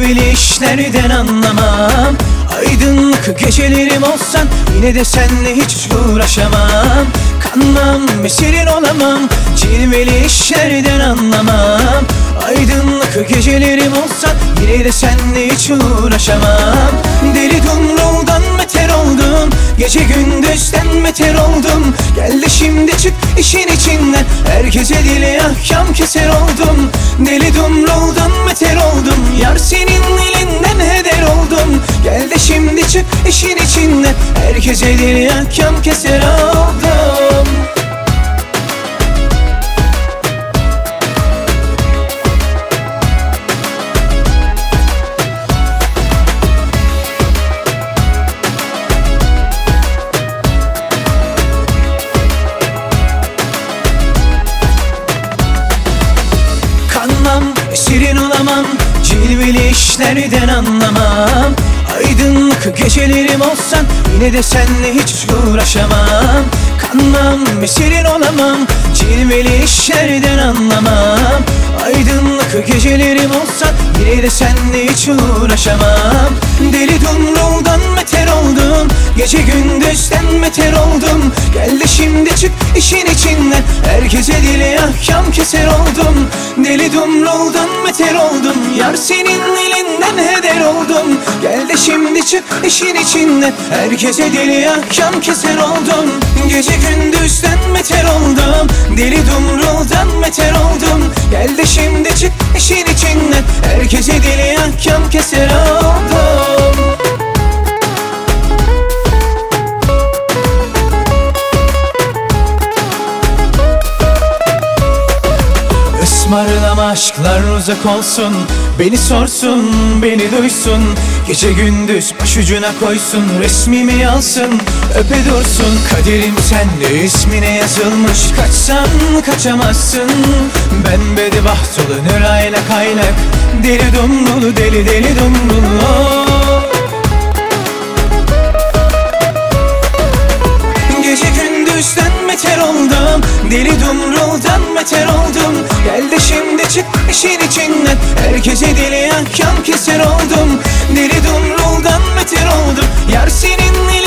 işlerden anlamam. Aydınlık gecelerim olsan Yine de senle hiç uğraşamam. Kanmam esirin olamam. Cilveli işlerden anlamam. Aydınlık gecelerim olsan Yine de senle hiç uğraşamam. Deli dumruldan beter oldum. Gece gündüzden beter oldum. Geldi şimdi çık işin içinden. Herkese dili ahkam keser oldum. Deli dumruldan çık işin içinden Herkese dili ahkam keser oldum Kanmam, esirin olamam Cilveli işlerden anlamam gecelerim olsan Yine de senle hiç uğraşamam. Kanmam, esirin olamam Cilveli işlerden anlamam. Aydınlık gecelerim olsan Yine de senle hiç uğraşamam. Deli dumruldan beter oldum Gece gündüzden beter oldum Geldi şimdi çık işin içinden Herkese dili ahkam keser oldum Deli dumruldan beter oldum Yar senin heder oldum Geldi şimdi çık işin içinden Herkese dili ahkam keser oldum. Gece gündüzden beter oldum. Deli dumruldan beter oldum. Geldi şimdi çık işin içinden Herkese dili ahkam keser oldum. Ismarlama aşklar uzak olsun. Beni sorsun, beni duysun Gece gündüz başucuna koysun Resmimi alsın, öpe dursun. Kaderim sende ismine yazılmış. Kaçsan kaçamazsın. Ben bedibaht olur aylak aylak Deli dumrulu deli deli dumrulu Gece gündüzden beter oldum. Deli dumruldan beter oldum çık işin içinden Herkese deli ahkam keser oldum. Deli dumruldan beter oldum. Yar senin